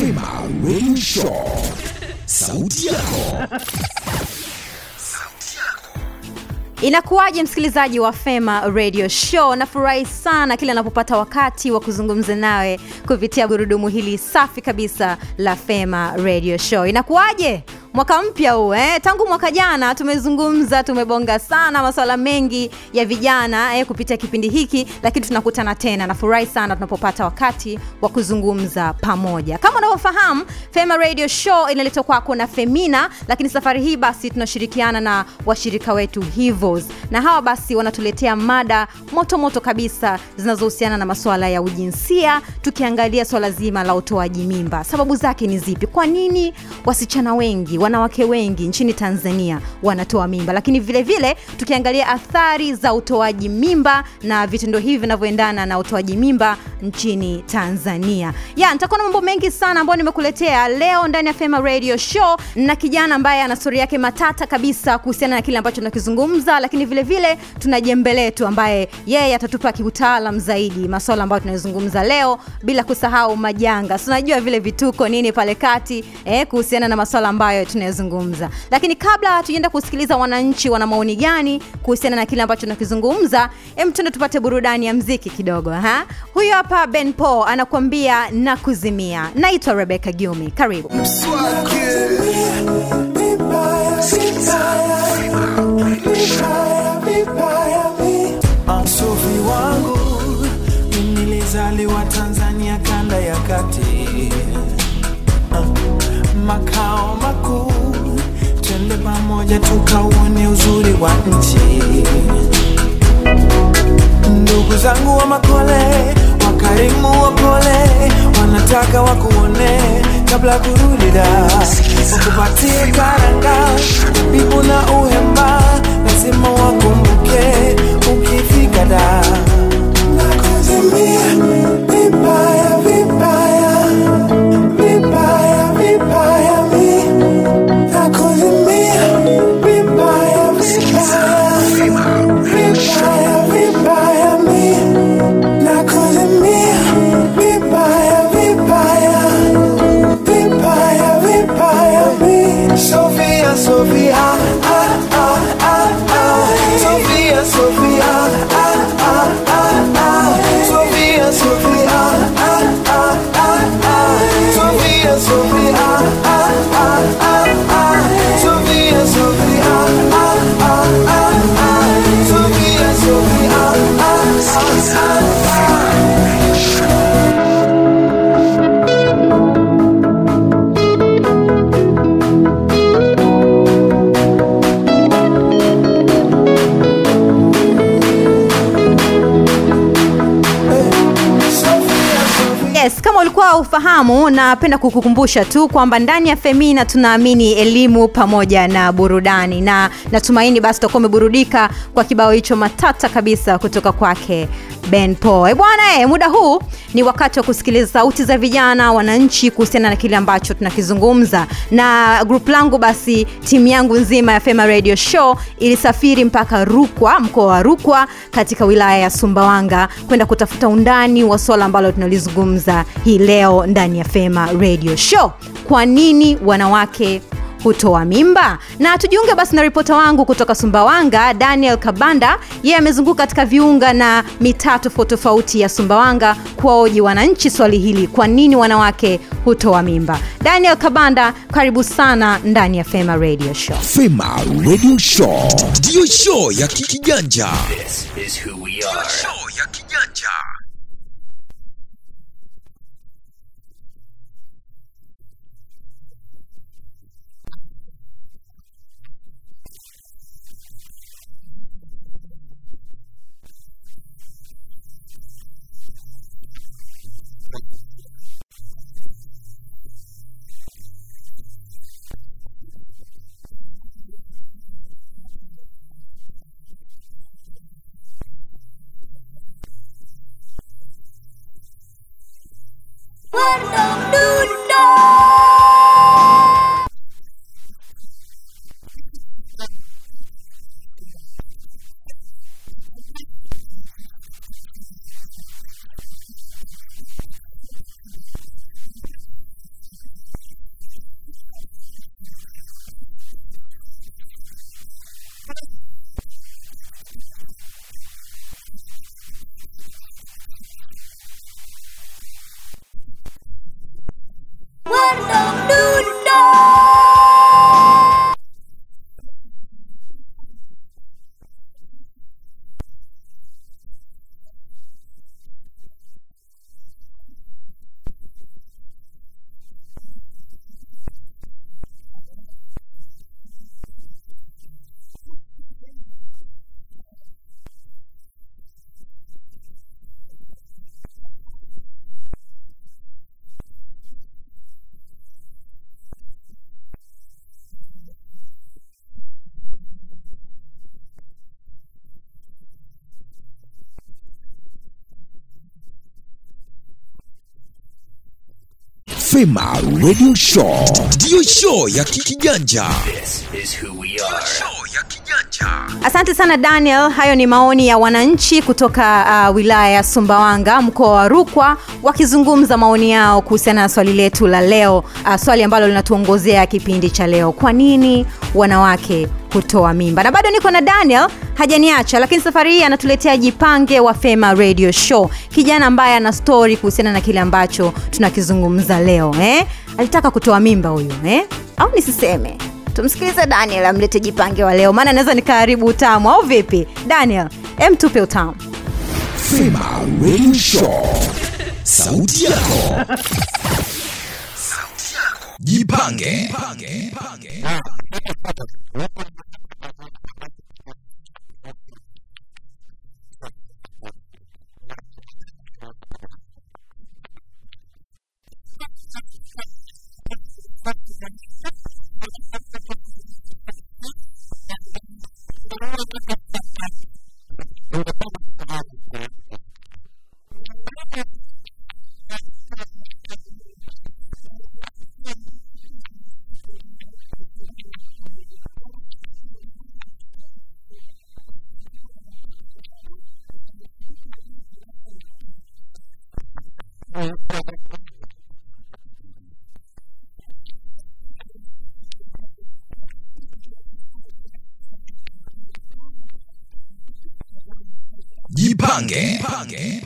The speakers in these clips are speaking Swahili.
Radio Show. Sauti yako. Inakuwaje msikilizaji wa Fema Radio Show? Nafurahi sana kila anapopata wakati wa kuzungumza nawe kupitia gurudumu hili safi kabisa la Fema Radio Show. Inakuwaje? Mwaka mpya huu eh? tangu mwaka jana tumezungumza tumebonga sana masuala mengi ya vijana eh, kupitia kipindi hiki lakini tunakutana tena. Nafurahi sana tunapopata wakati wa kuzungumza pamoja. Kama unavyofahamu fema radio show inaletwa kwako na femina lakini safari hii basi tunashirikiana na washirika wetu hivos. Na hawa basi wanatuletea mada motomoto moto kabisa zinazohusiana na masuala ya ujinsia tukiangalia swala zima la utoaji mimba. Sababu zake ni zipi? Kwa nini wasichana wengi wanawake wengi nchini tanzania wanatoa mimba. Lakini vile vile tukiangalia athari za utoaji mimba na vitendo hivi vinavyoendana na utoaji mimba nchini tanzania. Ya nitakuwa na mambo mengi sana ambayo nimekuletea leo ndani ya fema radio show na kijana ambaye ana stori yake matata kabisa kuhusiana na kile ambacho tunakizungumza lakini vile vile tuna jembe letu ambaye yeye atatupa kiutaalam zaidi masuala ambayo tunayozungumza leo bila kusahau majanga. Tunajua vile vituko nini pale kati eh, kuhusiana na masuala ambayo tunayozungumza. Lakini kabla tuenda kusikiliza wananchi wana maoni gani kuhusiana na kile ambacho tunakizungumza hem, tuende tupate burudani ya mziki kidogo ha? Huyu hapa ben po anakuambia na kuzimia. Naitwa rebeka giumi karibu. Msufi wangu nilizaliwa Tanzania kanda ya kati. Makao makuu twende pamoja tukauone uzuri wa nchi. Ndugu zangu wa makole wakarimu wapole wanataka wakuone kabla kurudi da. Wakupatie karanga bibu na uhemba lazima wakumbuke ukifika da. Nakuzimia bye ufahamu napenda kukukumbusha tu kwamba ndani ya femina tunaamini elimu pamoja na burudani. Na natumaini basi utakuwa umeburudika kwa kibao hicho matata kabisa kutoka kwake ben po bwana e, muda huu ni wakati wa kusikiliza sauti za vijana wananchi kuhusiana na kile ambacho tunakizungumza. Na grup langu basi timu yangu nzima ya fema radio show ilisafiri mpaka rukwa mkoa wa rukwa katika wilaya ya sumbawanga kwenda kutafuta undani wa swala ambalo tunalizungumza hii leo ndani ya fema radio show. Kwa nini wanawake hutoa mimba na tujiunge basi na ripota wangu kutoka sumbawanga daniel kabanda yeye amezunguka katika viunga na mitaa tofauti tofauti ya sumbawanga kuwaoji wananchi swali hili kwa nini wanawake hutoa mimba daniel kabanda karibu sana ndani ya fema radio show Fema Radio Show. Ndiyo show ya kikiganja. This is who we are. Show ya kijanja. Fema Radio Show ndiyo show ya kikijanja. This is who we are. Show ya kijanja. asante sana daniel hayo ni maoni ya wananchi kutoka uh, wilaya ya sumbawanga mkoa wa rukwa wakizungumza maoni yao kuhusiana na swali letu la leo uh, swali ambalo linatuongozea kipindi cha leo kwa nini wanawake kutoa mimba na bado niko na daniel hajaniacha lakini safari hii anatuletea jipange wa fema radio show kijana ambaye ana stori kuhusiana na kile ambacho tunakizungumza leo eh? alitaka kutoa mimba huyu eh? au nisiseme tumsikilize daniel amlete jipange wa leo maana naweza nikaharibu utamu au vipi daniel em tupe utamu Fema Radio Show. Sauti yako. 이방계. 이방계. 이방계. 이방계. Sauti yako. Jipange.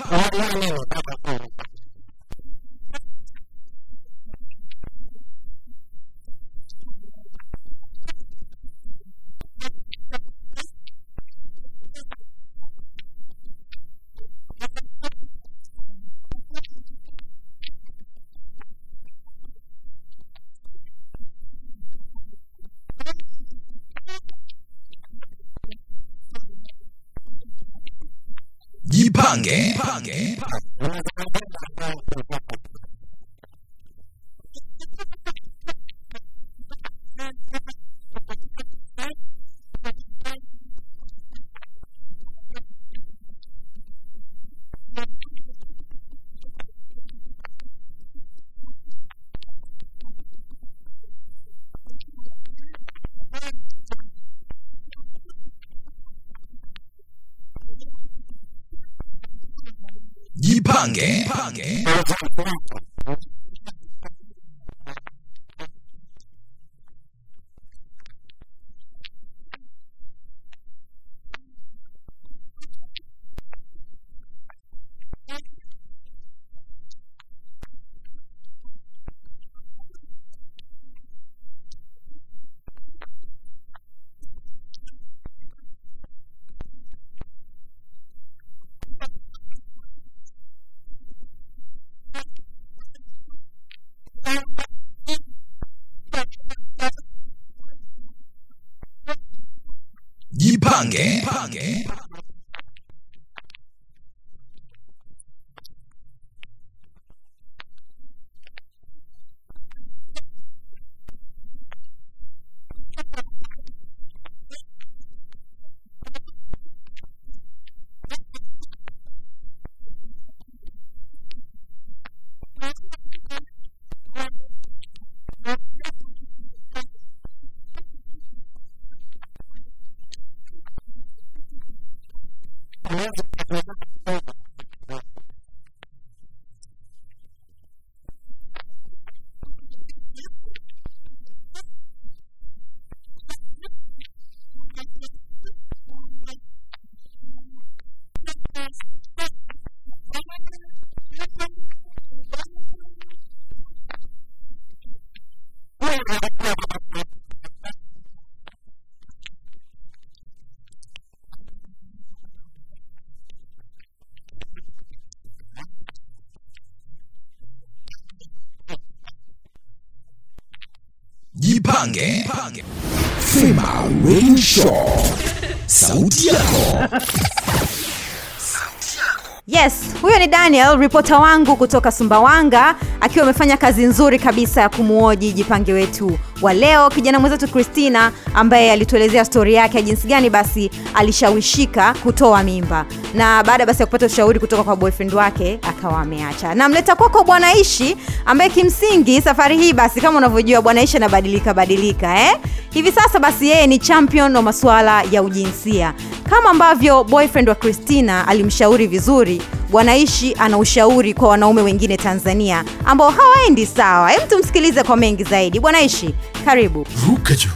Jipange. Jipange. Jipange. Pange. Pange. Jipange. Mpange. Fema Radio Show. Sauti yako. yes huyo ni daniel ripota wangu kutoka sumbawanga akiwa amefanya kazi nzuri kabisa ya kumuoji jipange wetu wa leo kijana mwenzetu christina ambaye alituelezea stori yake ya jinsi gani basi alishawishika kutoa mimba. Na baada basi ya kupata ushauri kutoka kwa boyfriend wake akawa ameacha. Namleta kwako bwana ishi ambaye kimsingi safari hii basi kama unavyojua bwana ishi anabadilika badilika eh? hivi sasa basi yeye ni champion wa masuala ya ujinsia. Kama ambavyo boyfriend wa christina alimshauri vizuri bwanaishi ana ushauri kwa wanaume wengine tanzania ambao hawaendi sawa. Hem tumsikilize kwa mengi zaidi. Bwanaishi karibu. Ruka juu.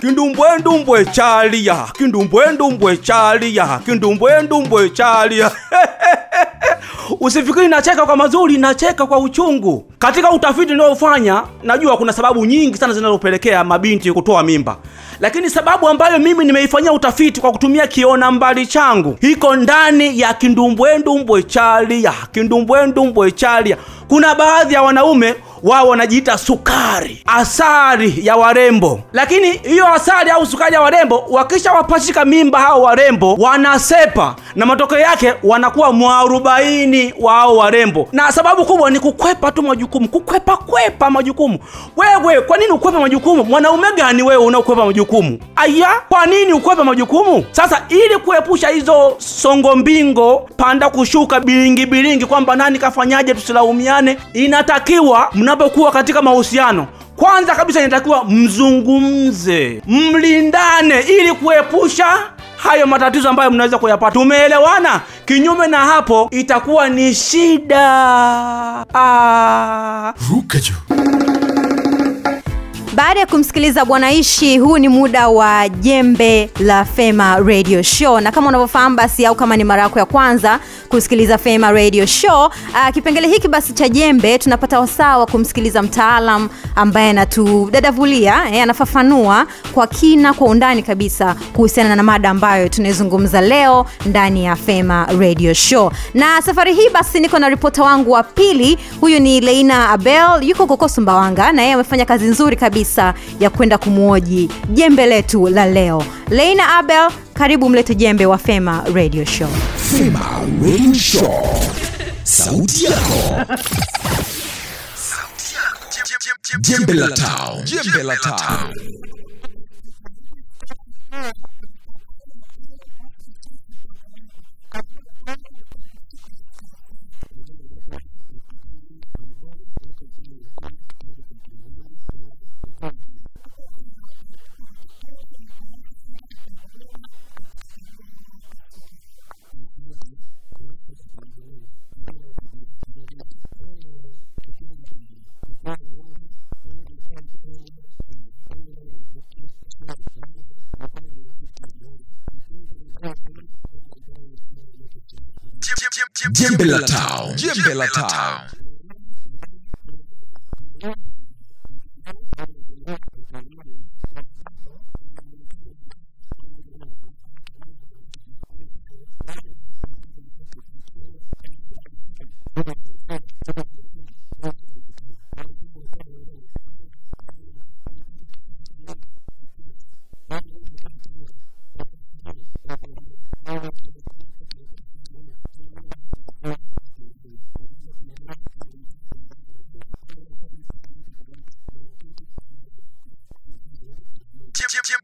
Kindumbwendumbwe chalia. Kindumbwendumbwe chalia. Kindumbwendumbwe chalia usifikiri nacheka kwa mazuri nacheka kwa uchungu. Katika utafiti ninaofanya najua kuna sababu nyingi sana zinazopelekea mabinti kutoa mimba. Lakini sababu ambayo mimi nimeifanyia utafiti kwa kutumia kiona mbali changu iko ndani ya kindumbwendumbwe chalia. Kindumbwendumbwe chalia. Kuna baadhi ya wanaume wao wanajiita sukari asari ya warembo. Lakini hiyo asari au sukari ya warembo wakishawapachika mimba hao warembo wanasepa na matokeo yake wanakuwa mwarobaini wa wao warembo. Na sababu kubwa ni kukwepa tu majukumu. Kukwepa kwepa majukumu. Wewe kwa nini ukwepa majukumu? Mwanaume gani wewe unaokwepa majukumu? Aya kwa nini ukwepa majukumu? Sasa ili kuepusha hizo songo mbingo panda kushuka bilingi bilingi kwamba nani kafanyaje tusilaumiane inatakiwa mnapokuwa katika mahusiano kwanza kabisa inatakiwa mzungumze mlindane ili kuepusha hayo matatizo ambayo mnaweza kuyapata. Tumeelewana kinyume na hapo itakuwa ni shida. Ah. ruka juu baada ya kumsikiliza bwana ishi huu ni muda wa jembe la fema radio show. Na kama unavyofahamu basi au kama ni mara yako ya kwanza kusikiliza fema radio show uh, kipengele hiki basi cha jembe tunapata wasaa wa kumsikiliza mtaalam ambaye anatudadavulia eh, anafafanua kwa kina kwa undani kabisa kuhusiana na mada ambayo tunaizungumza leo ndani ya fema radio show. Na safari hii basi niko na ripota wangu wa pili huyu ni leina abel yuko koko sumbawanga na yeye amefanya kazi nzuri kabisa ya kwenda kumwoji jembe letu la leo. Leina abel karibu mlete jembe wa fema radio show. Fema radio show. Sauti yako. Jembe la tao jembe la tao jembe la tao jembe la tao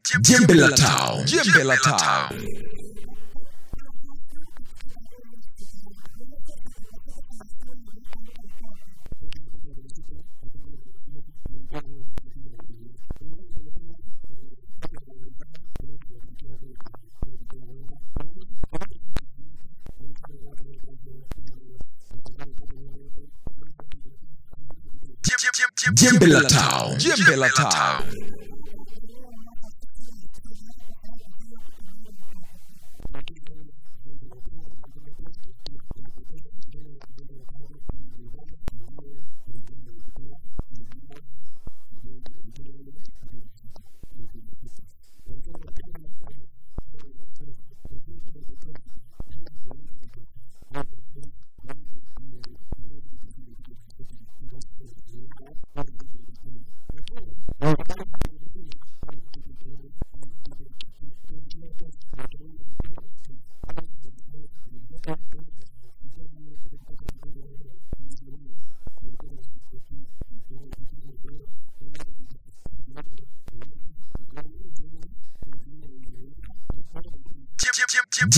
jembe la tao jembe la tao jembe la tao jembe la tao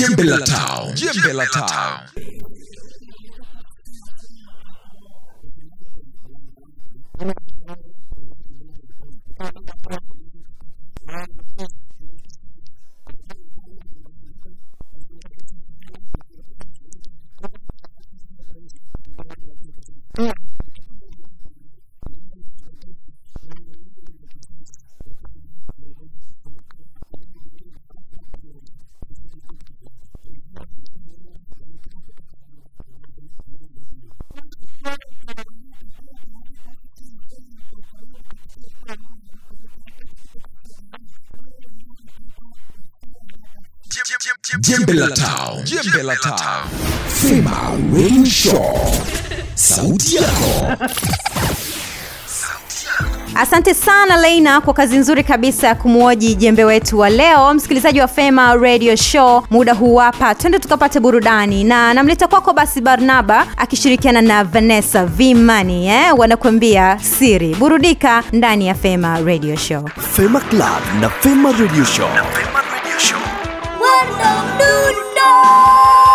Jembe la Town. Jembe la Town. Jembe la taojembe Jembe la Tao. Fema Radio Show. Sauti yako. asante sana leina kwa kazi nzuri kabisa ya kumwoji jembe wetu wa leo msikilizaji wa fema radio show muda huu hapa twende tukapate burudani na namleta kwako basi barnaba akishirikiana na vanessa vimani eh? wanakuambia siri burudika ndani ya fema radio show Fema Club na Fema Radio Show. con đường đưa đời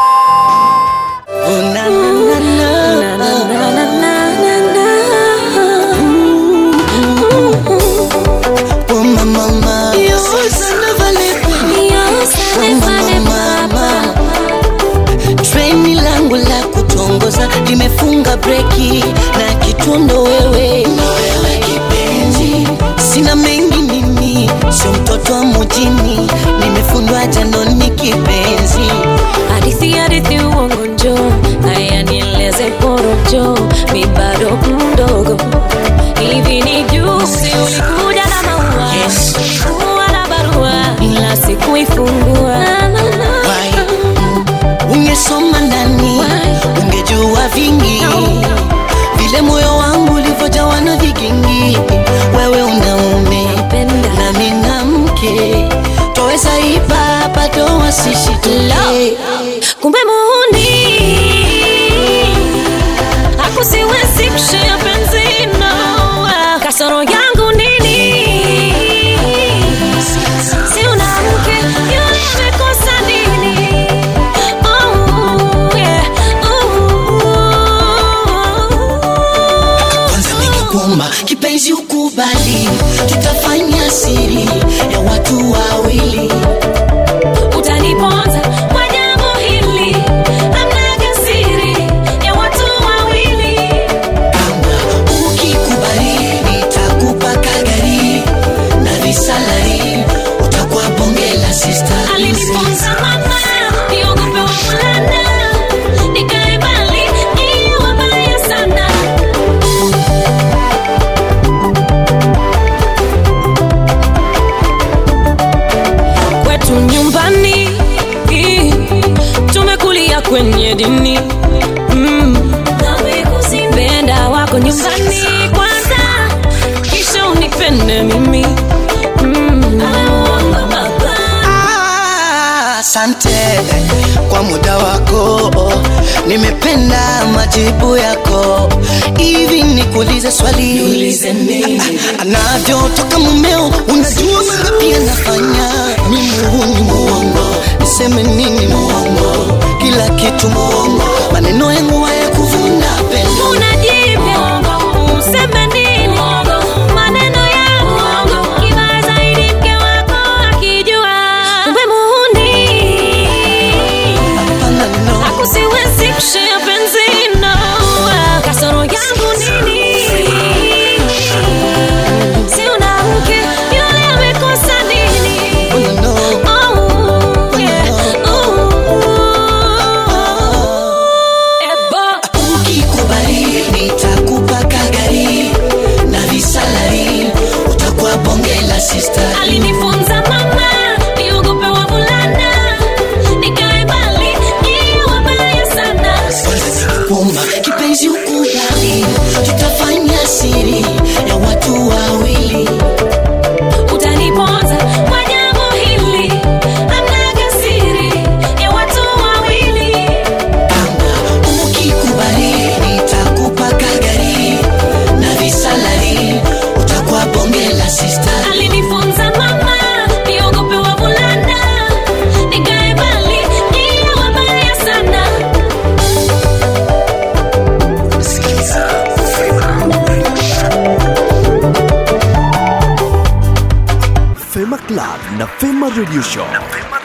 bado wasishitule kwenye dini. Mm. penda wako nyumbani kwanza kisha unipende mimi. Mm. Ah, asante kwa muda wako. Nimependa majibu yako. Hivi nikuulize swali. Ah, anavyotoka mumeo unajua mangapi anafanya. Ni muhuni muongo niseme nini muongo kila kitu muongo maneno yangu haya kuvuna pendo unajipya useme Radio Show.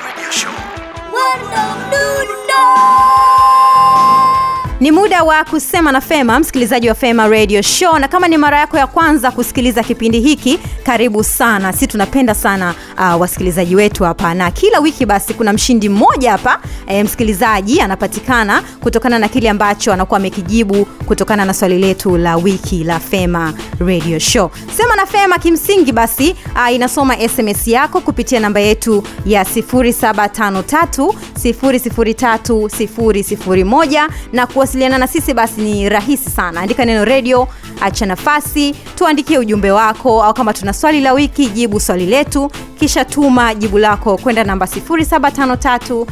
Ni muda wa kusema na fema msikilizaji wa fema radio show na kama ni mara yako ya kwanza kusikiliza kipindi hiki karibu sana. Si tunapenda sana uh, wasikilizaji wetu hapa na kila wiki basi kuna mshindi mmoja hapa e, msikilizaji anapatikana kutokana na kile ambacho anakuwa amekijibu kutokana na swali letu la wiki la fema radio show. Sema na fema kimsingi basi uh, inasoma sms yako kupitia namba yetu ya 753 003 na kuwasiliana na sisi basi ni rahisi sana. Andika neno redio acha nafasi tuandikie ujumbe wako au kama tuna swali la wiki jibu swali letu kisha tuma jibu lako kwenda namba 753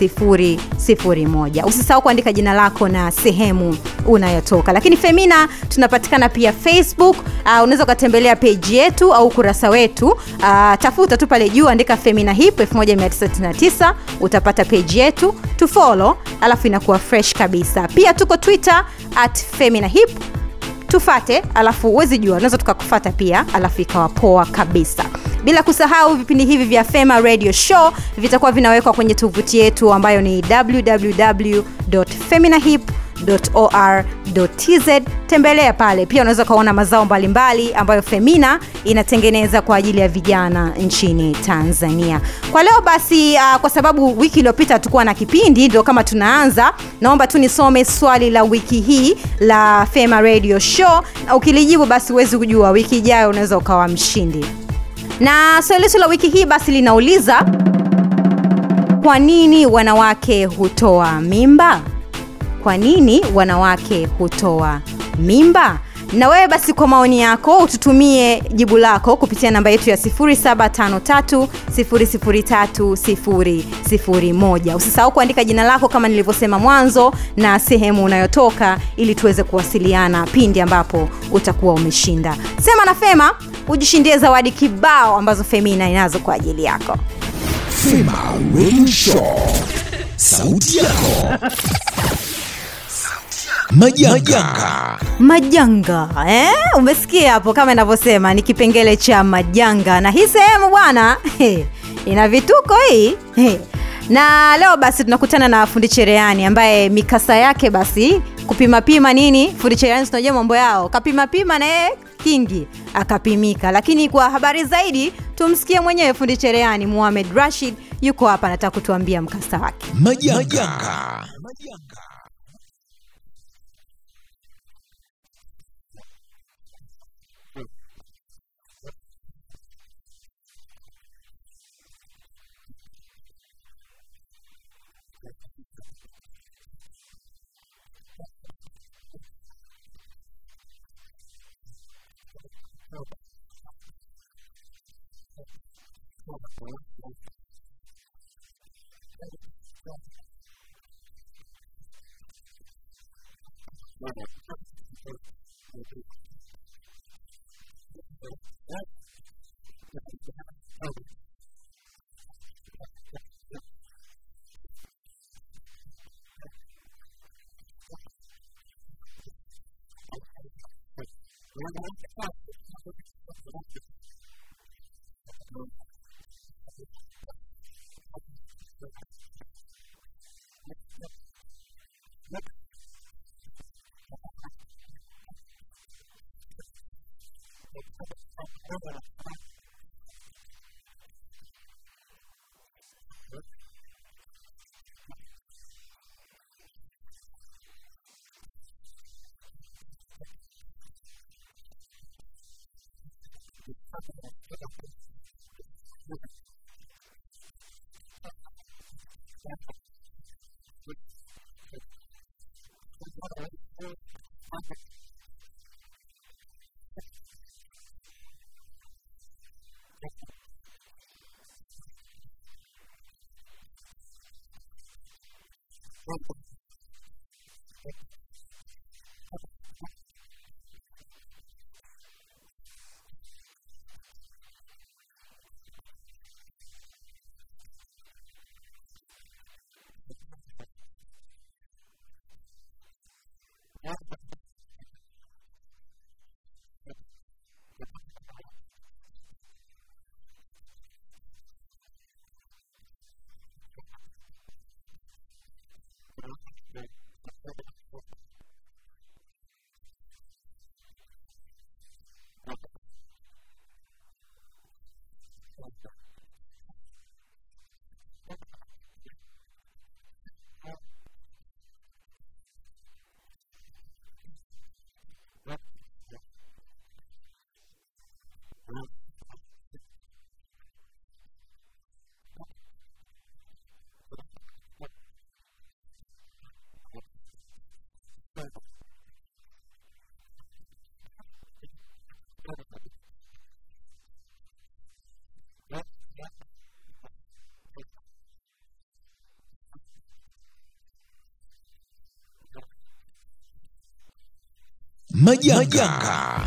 003 usisahau kuandika jina lako na sehemu unayotoka. Lakini femina tunapatikana pia facebook. Uh, unaweza ukatembelea peji yetu au ukurasa wetu. Uh, tafuta tu pale juu andika femina hip 1999 utapata peji yetu tufolo alafu inakuwa fresh kabisa. Pia tuko twitter at femina hip. Tufate alafu uwezi jua unaweza tukakufata pia alafu ikawa poa kabisa bila kusahau vipindi hivi vya fema radio show vitakuwa vinawekwa kwenye tovuti yetu ambayo ni wwwfeminahip or.tz tembelea pale. Pia unaweza ukaona mazao mbalimbali mbali ambayo femina inatengeneza kwa ajili ya vijana nchini tanzania. Kwa leo basi uh, kwa sababu wiki iliyopita tukuwa na kipindi ndio kama tunaanza naomba tu nisome swali la wiki hii la fema radio show. Na ukilijibu basi huwezi kujua wiki ijayo unaweza ukawa mshindi na swali letu la wiki hii basi linauliza kwa nini wanawake hutoa mimba? Kwa nini wanawake hutoa mimba? Na wewe basi kwa maoni yako ututumie jibu lako kupitia namba yetu ya 753 usisahau kuandika jina lako kama nilivyosema mwanzo na sehemu unayotoka ili tuweze kuwasiliana pindi ambapo utakuwa umeshinda. Sema na fema ujishindie zawadi kibao ambazo femina inazo kwa ajili yako Fema Radio Show. Sauti yako. Majanga. majanga eh? umesikia hapo kama inavyosema ni kipengele cha majanga na hii sehemu bwana ina vituko hii he. na leo basi tunakutana na fundi cherehani ambaye mikasa yake basi kupimapima nini fundi cherehani tunajua mambo yao kapimapima na yeye kingi akapimika. Lakini kwa habari zaidi tumsikie mwenyewe fundi cherehani muhamed rashid yuko hapa anataka kutuambia mkasa wake. Majanga. majanga Thank you.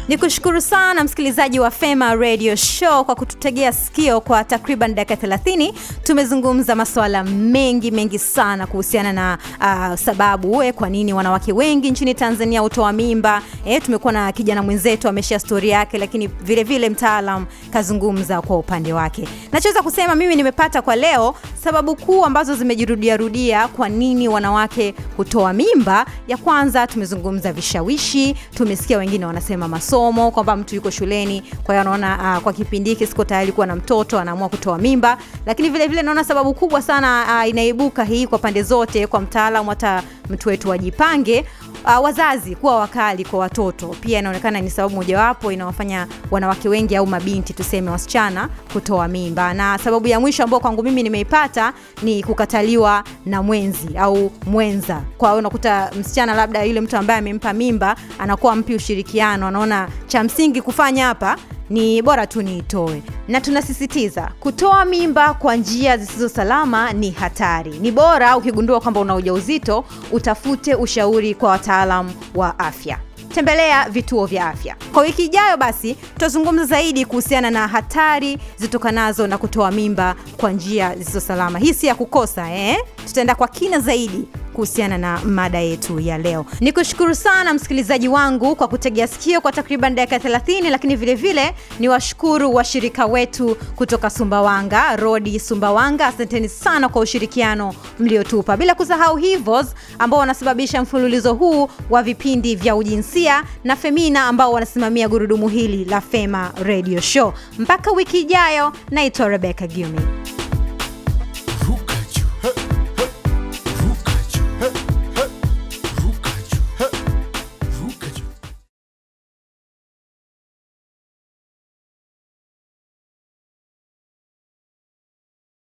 Ni kushukuru sana msikilizaji wa fema radio show kwa kututegea sikio kwa takriban dakika 30 tumezungumza masuala mengi mengi sana kuhusiana na uh, sababu e, kwa nini wanawake wengi nchini tanzania hutoa mimba. E, tumekuwa na kijana mwenzetu ameshia stori yake lakini vile vile mtaalam kazungumza kwa upande wake. Nachoweza kusema mimi nimepata kwa leo sababu kuu ambazo zimejirudia rudia kwa nini wanawake hutoa mimba ya kwanza tumezungumza vishawishi tumesikia wengine wanasema masomo kwamba mtu yuko shuleni kwa hiyo anaona uh, kwa kipindi hiki siko tayari kuwa na mtoto anaamua kutoa mimba. Lakini vile vile naona sababu kubwa sana uh, inaibuka hii kwa pande zote kwa mtaalamu hata mtu wetu wajipange uh, wazazi kuwa wakali kwa watoto. Pia inaonekana ni sababu mojawapo inawafanya wanawake wengi au mabinti tuseme wasichana kutoa mimba. Na sababu ya mwisho ambao kwangu mimi nimeipata ni kukataliwa na mwenzi au mwenza. Kwa hiyo unakuta msichana labda yule mtu ambaye amempa mimba anakuwa mpi ushirikiano anaona cha msingi kufanya hapa ni bora tu niitoe. Na tunasisitiza kutoa mimba kwa njia zisizo salama ni hatari. Ni bora ukigundua kwamba una uja uzito utafute ushauri kwa wataalam wa afya. Tembelea vituo vya afya. Kwa wiki ijayo basi tutazungumza zaidi kuhusiana na hatari zitokanazo na kutoa mimba kwa njia zisizo salama. Hii si ya kukosa eh? tutaenda kwa kina zaidi kuhusiana na mada yetu ya leo. Ni kushukuru sana msikilizaji wangu kwa kutegea sikio kwa takriban dakika 30 lakini vile vile ni washukuru washirika wetu kutoka sumbawanga rodi sumbawanga. Asanteni sana kwa ushirikiano mliotupa. Bila kusahau hivos ambao wanasababisha mfululizo huu wa vipindi vya ujinsia na femina ambao wanasimamia gurudumu hili la fema radio show. Mpaka wiki ijayo naitwa rebecca gumi